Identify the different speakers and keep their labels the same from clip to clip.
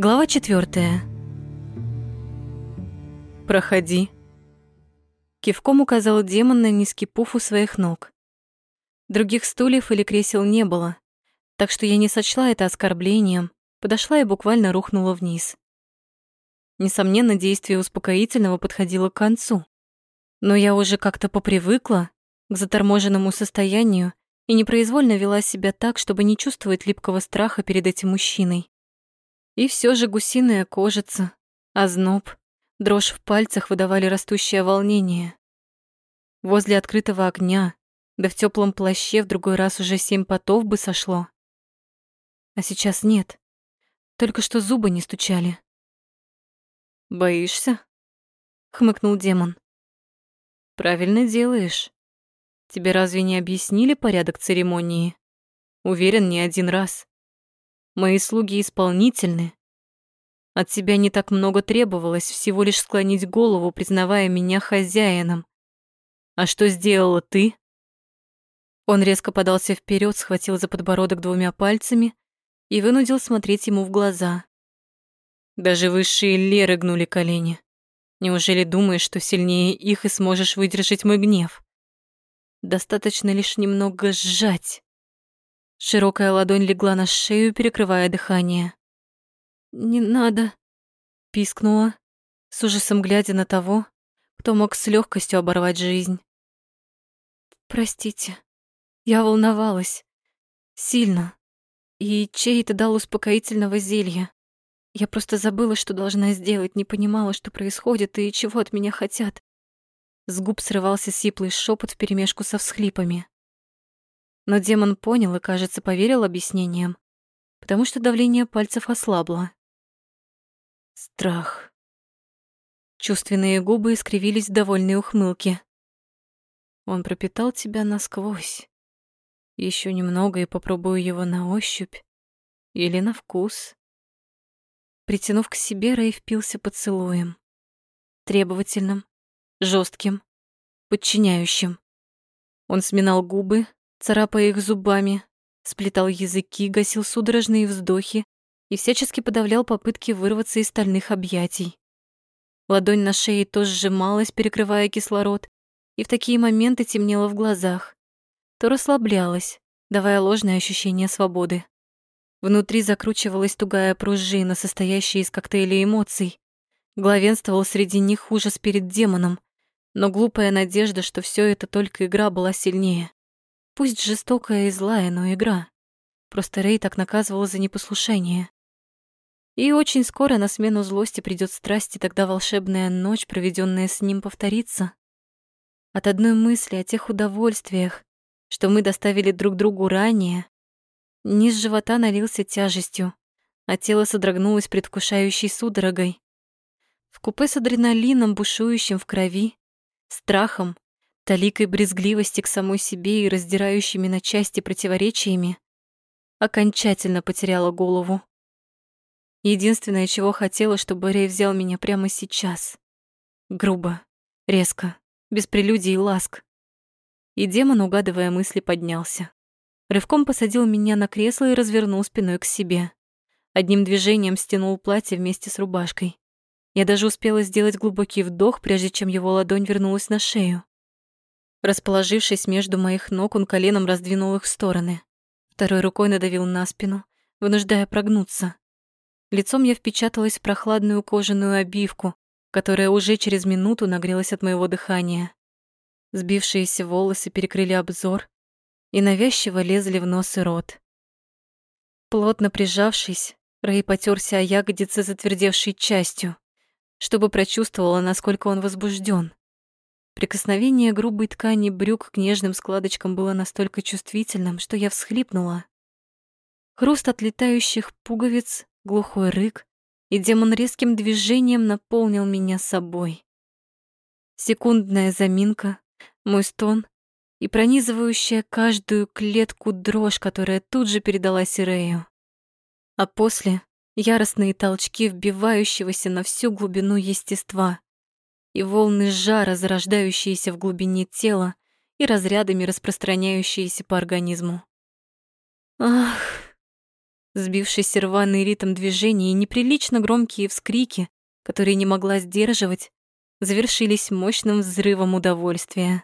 Speaker 1: Глава четвертая. «Проходи». Кивком указал демон на низкий пуф у своих ног. Других стульев или кресел не было, так что я не сочла это оскорблением, подошла и буквально рухнула вниз. Несомненно, действие успокоительного подходило к концу. Но я уже как-то попривыкла к заторможенному состоянию и непроизвольно вела себя так, чтобы не чувствовать липкого страха перед этим мужчиной. И все же гусиная кожица, озноб, дрожь в пальцах выдавали растущее волнение. Возле открытого огня да в теплом плаще в другой раз уже семь потов бы сошло. А сейчас нет. Только что зубы не стучали. «Боишься?» — хмыкнул демон. «Правильно делаешь. Тебе разве не объяснили порядок церемонии? Уверен, не один раз. Мои слуги исполнительны. От тебя не так много требовалось, всего лишь склонить голову, признавая меня хозяином. А что сделала ты?» Он резко подался вперед, схватил за подбородок двумя пальцами и вынудил смотреть ему в глаза. Даже высшие леры гнули колени. Неужели думаешь, что сильнее их и сможешь выдержать мой гнев? Достаточно лишь немного сжать. Широкая ладонь легла на шею, перекрывая дыхание. «Не надо», — пискнула, с ужасом глядя на того, кто мог с легкостью оборвать жизнь. «Простите». Я волновалась. Сильно. И чей-то дал успокоительного зелья. Я просто забыла, что должна сделать, не понимала, что происходит и чего от меня хотят. С губ срывался сиплый шепот вперемешку со всхлипами. Но демон понял и, кажется, поверил объяснениям, потому что давление пальцев ослабло. Страх. Чувственные губы искривились в довольной ухмылке. Он пропитал тебя насквозь. Еще немного и попробую его на ощупь или на вкус. Притянув к себе, Рэй впился поцелуем. Требовательным, жестким, подчиняющим. Он сминал губы, царапая их зубами, сплетал языки, гасил судорожные вздохи и всячески подавлял попытки вырваться из стальных объятий. Ладонь на шее то сжималась, перекрывая кислород, и в такие моменты темнело в глазах то расслаблялась, давая ложное ощущение свободы. Внутри закручивалась тугая пружина, состоящая из коктейля эмоций. Главенствовал среди них ужас перед демоном, но глупая надежда, что все это только игра, была сильнее. Пусть жестокая и злая, но игра. Просто Рей так наказывала за непослушание. И очень скоро на смену злости придет страсть, и тогда волшебная ночь, проведенная с ним, повторится. От одной мысли о тех удовольствиях, что мы доставили друг другу ранее, низ живота налился тяжестью, а тело содрогнулось предвкушающей судорогой. В купе с адреналином, бушующим в крови, страхом, таликой брезгливости к самой себе и раздирающими на части противоречиями, окончательно потеряла голову. Единственное, чего хотела, чтобы Рей взял меня прямо сейчас. Грубо, резко, без прелюдий и ласк и демон, угадывая мысли, поднялся. Рывком посадил меня на кресло и развернул спиной к себе. Одним движением стянул платье вместе с рубашкой. Я даже успела сделать глубокий вдох, прежде чем его ладонь вернулась на шею. Расположившись между моих ног, он коленом раздвинул их в стороны. Второй рукой надавил на спину, вынуждая прогнуться. Лицом я впечаталась в прохладную кожаную обивку, которая уже через минуту нагрелась от моего дыхания. Сбившиеся волосы перекрыли обзор и навязчиво лезли в нос и рот. Плотно прижавшись, Рэй потерся о ягодице затвердевшей частью, чтобы прочувствовала, насколько он возбужден. Прикосновение грубой ткани брюк к нежным складочкам было настолько чувствительным, что я всхлипнула. Хруст отлетающих пуговиц, глухой рык, и демон резким движением наполнил меня собой. Секундная заминка, мой стон и пронизывающая каждую клетку дрожь, которая тут же передалась Ирею. А после — яростные толчки вбивающегося на всю глубину естества и волны жара, зарождающиеся в глубине тела и разрядами распространяющиеся по организму. «Ах!» Сбившийся рваный ритм движений и неприлично громкие вскрики, которые не могла сдерживать, завершились мощным взрывом удовольствия.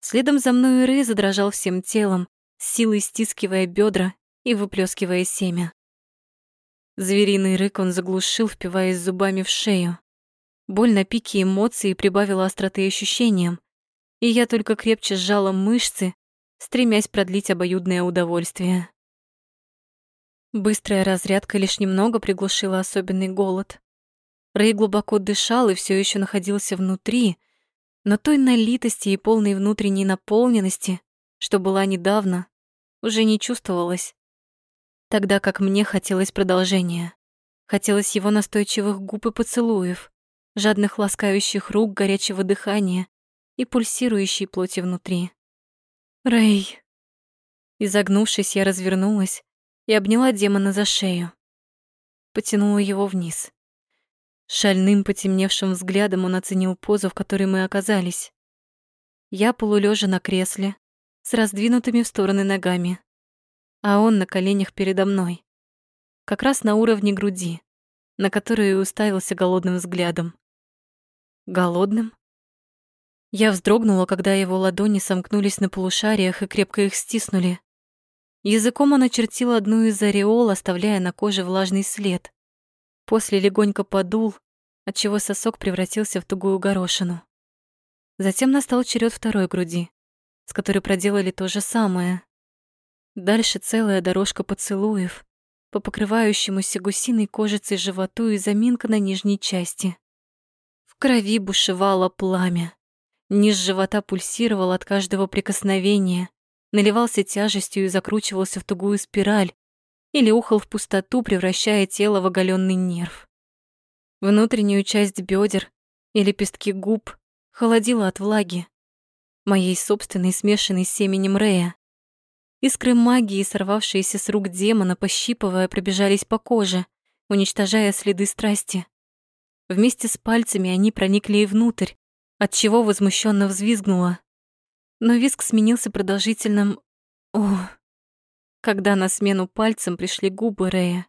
Speaker 1: Следом за мной Рэй задрожал всем телом, силой стискивая бедра и выплескивая семя. Звериный рык он заглушил, впиваясь зубами в шею. Боль на пике эмоций прибавила остроты ощущениям, и я только крепче сжала мышцы, стремясь продлить обоюдное удовольствие. Быстрая разрядка лишь немного приглушила особенный голод. Рэй глубоко дышал и все еще находился внутри, но той налитости и полной внутренней наполненности, что была недавно, уже не чувствовалось. Тогда как мне хотелось продолжения. Хотелось его настойчивых губ и поцелуев, жадных ласкающих рук, горячего дыхания и пульсирующей плоти внутри. «Рэй!» Изогнувшись, я развернулась и обняла демона за шею. Потянула его вниз. Шальным потемневшим взглядом он оценил позу, в которой мы оказались. Я полулежа на кресле, с раздвинутыми в стороны ногами, а он на коленях передо мной, как раз на уровне груди, на которую уставился голодным взглядом. Голодным? Я вздрогнула, когда его ладони сомкнулись на полушариях и крепко их стиснули. Языком он очертил одну из ореол, оставляя на коже влажный след. После легонько подул, отчего сосок превратился в тугую горошину. Затем настал черед второй груди, с которой проделали то же самое. Дальше целая дорожка поцелуев по покрывающемуся гусиной кожицей животу и заминка на нижней части. Крови бушевало пламя. Низ живота пульсировал от каждого прикосновения, наливался тяжестью и закручивался в тугую спираль, или ухал в пустоту, превращая тело в оголенный нерв. Внутреннюю часть бедер и лепестки губ холодило от влаги, моей собственной смешанной с семенем Рея. Искры магии, сорвавшиеся с рук демона, пощипывая, пробежались по коже, уничтожая следы страсти. Вместе с пальцами они проникли и внутрь, отчего возмущенно взвизгнула. Но визг сменился продолжительным «О!» когда на смену пальцам пришли губы Рея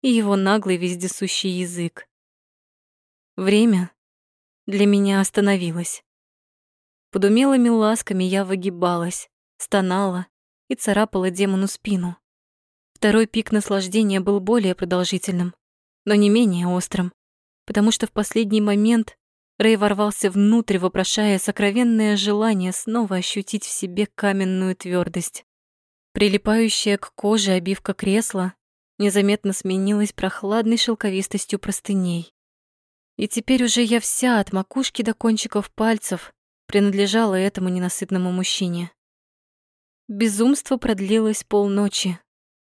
Speaker 1: и его наглый вездесущий язык. Время для меня остановилось. Под умелыми ласками я выгибалась, стонала и царапала демону спину. Второй пик наслаждения был более продолжительным, но не менее острым, потому что в последний момент Рэй ворвался внутрь, вопрошая сокровенное желание снова ощутить в себе каменную твердость. Прилипающая к коже обивка кресла незаметно сменилась прохладной шелковистостью простыней. И теперь уже я вся от макушки до кончиков пальцев принадлежала этому ненасытному мужчине. Безумство продлилось полночи,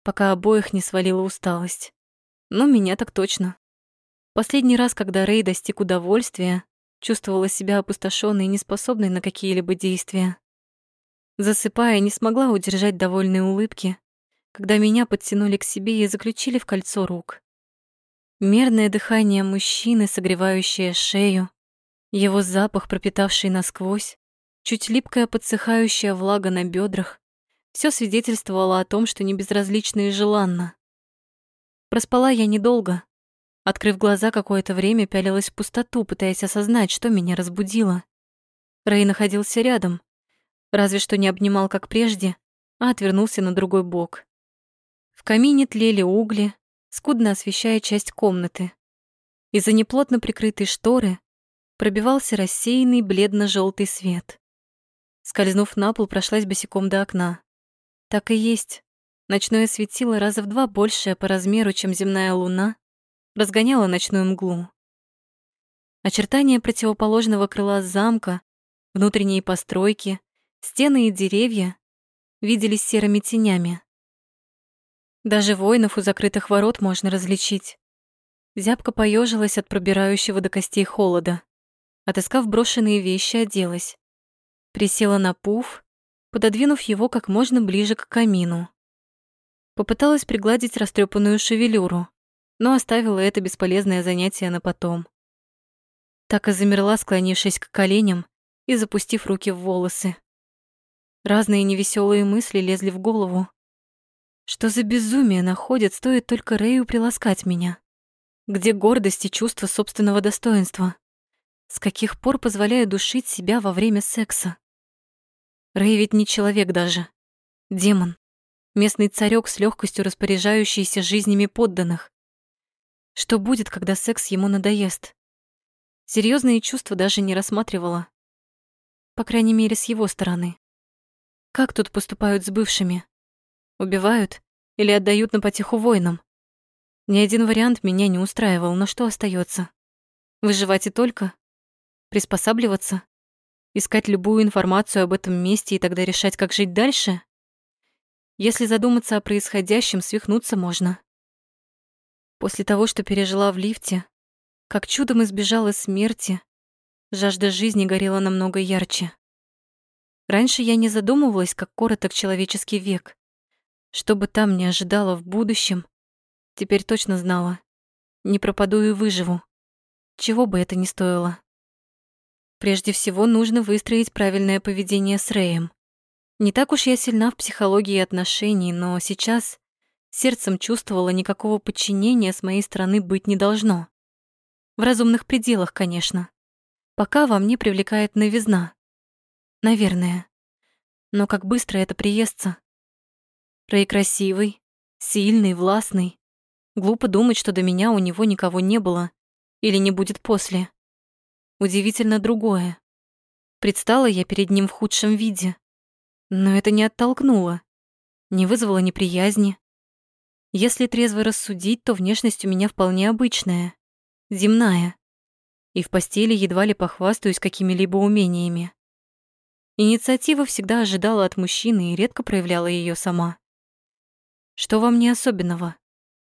Speaker 1: пока обоих не свалила усталость. Ну, меня так точно. Последний раз, когда Рэй достиг удовольствия, чувствовала себя опустошенной и неспособной на какие-либо действия. Засыпая, не смогла удержать довольные улыбки, когда меня подтянули к себе и заключили в кольцо рук. Мерное дыхание мужчины, согревающее шею, его запах, пропитавший насквозь, чуть липкая подсыхающая влага на бедрах, все свидетельствовало о том, что не безразлично и желанно. Проспала я недолго. Открыв глаза, какое-то время пялилась в пустоту, пытаясь осознать, что меня разбудило. Рэй находился рядом, разве что не обнимал, как прежде, а отвернулся на другой бок. В камине тлели угли, скудно освещая часть комнаты. Из-за неплотно прикрытой шторы пробивался рассеянный бледно желтый свет. Скользнув на пол, прошлась босиком до окна. Так и есть. Ночное светило раза в два большее по размеру, чем земная луна, разгоняло ночную мглу. Очертания противоположного крыла замка, внутренние постройки, Стены и деревья виделись серыми тенями. Даже воинов у закрытых ворот можно различить. Зябко поежилась от пробирающего до костей холода. Отыскав брошенные вещи, оделась. Присела на пуф, пододвинув его как можно ближе к камину. Попыталась пригладить растрепанную шевелюру, но оставила это бесполезное занятие на потом. Так и замерла, склонившись к коленям и запустив руки в волосы. Разные невеселые мысли лезли в голову. Что за безумие находит, стоит только Рэю приласкать меня? Где гордость и чувство собственного достоинства? С каких пор позволяю душить себя во время секса? Рэй ведь не человек даже. Демон. Местный царек с легкостью распоряжающийся жизнями подданных. Что будет, когда секс ему надоест? Серьезные чувства даже не рассматривала. По крайней мере, с его стороны. Как тут поступают с бывшими? Убивают или отдают на потеху воинам? Ни один вариант меня не устраивал, но что остается? Выживать и только? Приспосабливаться? Искать любую информацию об этом месте и тогда решать, как жить дальше? Если задуматься о происходящем, свихнуться можно. После того, что пережила в лифте, как чудом избежала смерти, жажда жизни горела намного ярче. Раньше я не задумывалась, как короток человеческий век. Что бы там ни ожидало в будущем, теперь точно знала. Не пропаду и выживу. Чего бы это ни стоило. Прежде всего, нужно выстроить правильное поведение с Рэем. Не так уж я сильна в психологии отношений, но сейчас сердцем чувствовала, никакого подчинения с моей стороны быть не должно. В разумных пределах, конечно. Пока во мне привлекает новизна. Наверное. Но как быстро это приестся. Рэй красивый, сильный, властный. Глупо думать, что до меня у него никого не было или не будет после. Удивительно другое. Предстала я перед ним в худшем виде. Но это не оттолкнуло, не вызвало неприязни. Если трезво рассудить, то внешность у меня вполне обычная, земная. И в постели едва ли похвастаюсь какими-либо умениями. Инициатива всегда ожидала от мужчины и редко проявляла ее сама. Что во мне особенного?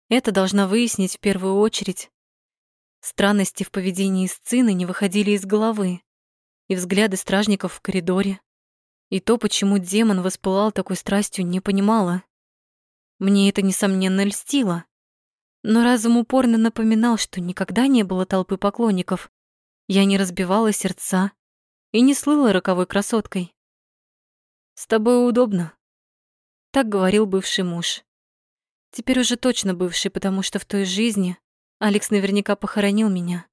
Speaker 1: Это должна выяснить в первую очередь Странности в поведении сцены не выходили из головы. И взгляды стражников в коридоре. И то, почему демон воспылал такой страстью, не понимала. Мне это, несомненно, льстило. Но разум упорно напоминал, что никогда не было толпы поклонников. Я не разбивала сердца и не слыла роковой красоткой. «С тобой удобно», — так говорил бывший муж. Теперь уже точно бывший, потому что в той жизни Алекс наверняка похоронил меня.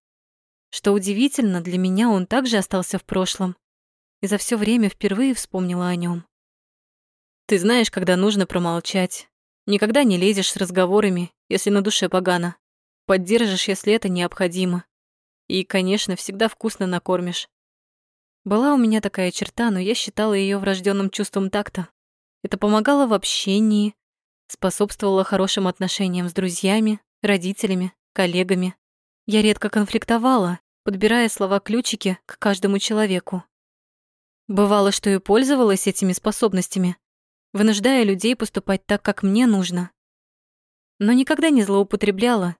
Speaker 1: Что удивительно, для меня он также остался в прошлом. И за все время впервые вспомнила о нем. Ты знаешь, когда нужно промолчать. Никогда не лезешь с разговорами, если на душе погано. Поддержишь, если это необходимо. И, конечно, всегда вкусно накормишь. Была у меня такая черта, но я считала ее врожденным чувством такта. Это помогало в общении, способствовало хорошим отношениям с друзьями, родителями, коллегами. Я редко конфликтовала, подбирая слова-ключики к каждому человеку. Бывало, что и пользовалась этими способностями, вынуждая людей поступать так, как мне нужно. Но никогда не злоупотребляла,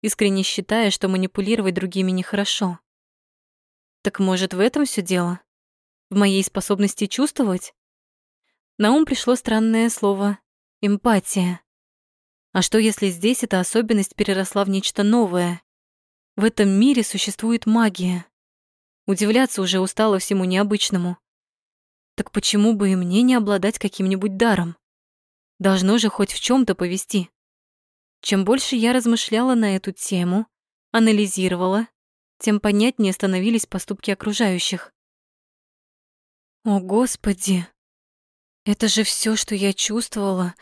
Speaker 1: искренне считая, что манипулировать другими нехорошо. Так может, в этом все дело? В моей способности чувствовать? На ум пришло странное слово «эмпатия». А что, если здесь эта особенность переросла в нечто новое? В этом мире существует магия. Удивляться уже устала всему необычному. Так почему бы и мне не обладать каким-нибудь даром? Должно же хоть в чем то повести. Чем больше я размышляла на эту тему, анализировала, тем понятнее становились поступки окружающих. О, Господи! Это же все, что я чувствовала,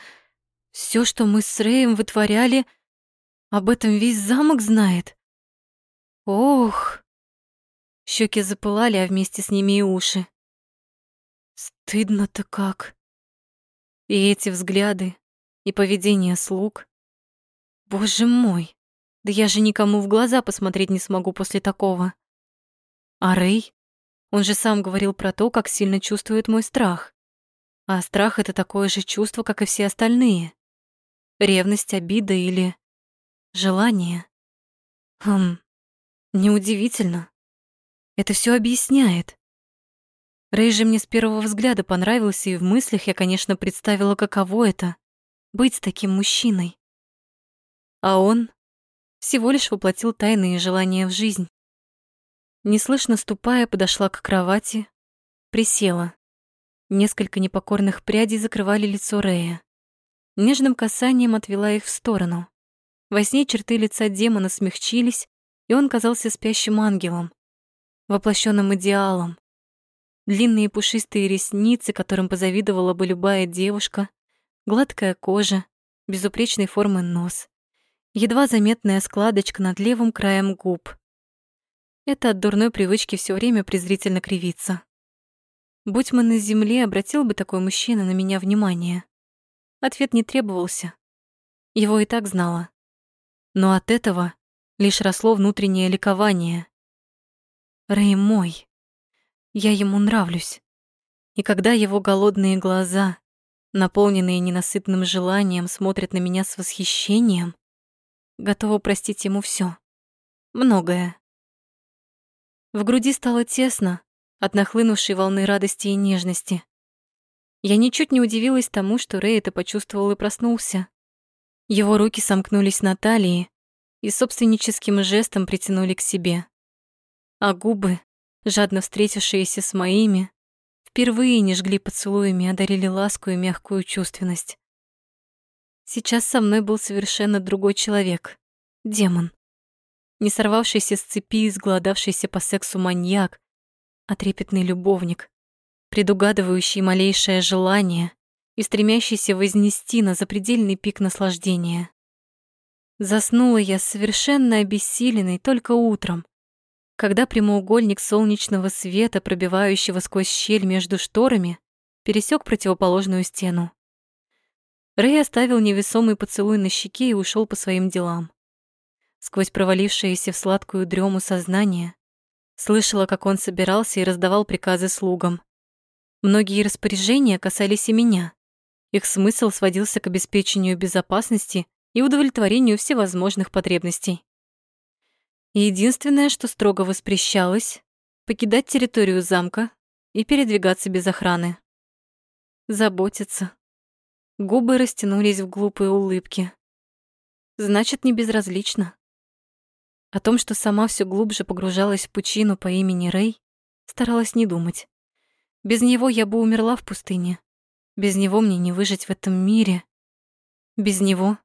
Speaker 1: все, что мы с Рэем вытворяли, об этом весь замок знает. Ох! Щеки запылали, а вместе с ними и уши. Стыдно-то как. И эти взгляды, и поведение слуг. Боже мой, да я же никому в глаза посмотреть не смогу после такого. А Рэй? Он же сам говорил про то, как сильно чувствует мой страх. А страх — это такое же чувство, как и все остальные. Ревность, обида или желание? Хм, неудивительно. Это все объясняет. Рэй же мне с первого взгляда понравился, и в мыслях я, конечно, представила, каково это — быть таким мужчиной. А он всего лишь воплотил тайные желания в жизнь. Неслышно ступая, подошла к кровати, присела. Несколько непокорных прядей закрывали лицо Рэя. Нежным касанием отвела их в сторону. Во сне черты лица демона смягчились, и он казался спящим ангелом, воплощенным идеалом. Длинные пушистые ресницы, которым позавидовала бы любая девушка, гладкая кожа, безупречной формы нос, едва заметная складочка над левым краем губ. Это от дурной привычки все время презрительно кривиться. Будь мы на земле, обратил бы такой мужчина на меня внимание. Ответ не требовался. Его и так знала. Но от этого лишь росло внутреннее ликование. Рэй мой. Я ему нравлюсь. И когда его голодные глаза, наполненные ненасытным желанием, смотрят на меня с восхищением, готова простить ему все, Многое. В груди стало тесно от нахлынувшей волны радости и нежности. Я ничуть не удивилась тому, что Рэй это почувствовал и проснулся. Его руки сомкнулись на талии и собственническим жестом притянули к себе. А губы, жадно встретившиеся с моими, впервые не жгли поцелуями, а дарили ласку и мягкую чувственность. Сейчас со мной был совершенно другой человек. Демон. Не сорвавшийся с цепи, изголодавшийся по сексу маньяк, а трепетный любовник, предугадывающий малейшее желание и стремящийся вознести на запредельный пик наслаждения. Заснула я совершенно обессиленной только утром, когда прямоугольник солнечного света, пробивающего сквозь щель между шторами, пересек противоположную стену. Рэй оставил невесомый поцелуй на щеке и ушел по своим делам. Сквозь провалившееся в сладкую дрему сознание слышала, как он собирался и раздавал приказы слугам. Многие распоряжения касались и меня. Их смысл сводился к обеспечению безопасности и удовлетворению всевозможных потребностей. Единственное, что строго воспрещалось — покидать территорию замка и передвигаться без охраны. Заботиться. Губы растянулись в глупые улыбки. Значит, не безразлично. О том, что сама все глубже погружалась в пучину по имени Рэй, старалась не думать. Без него я бы умерла в пустыне. Без него мне не выжить в этом мире. Без него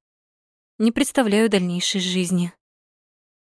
Speaker 1: не представляю дальнейшей жизни.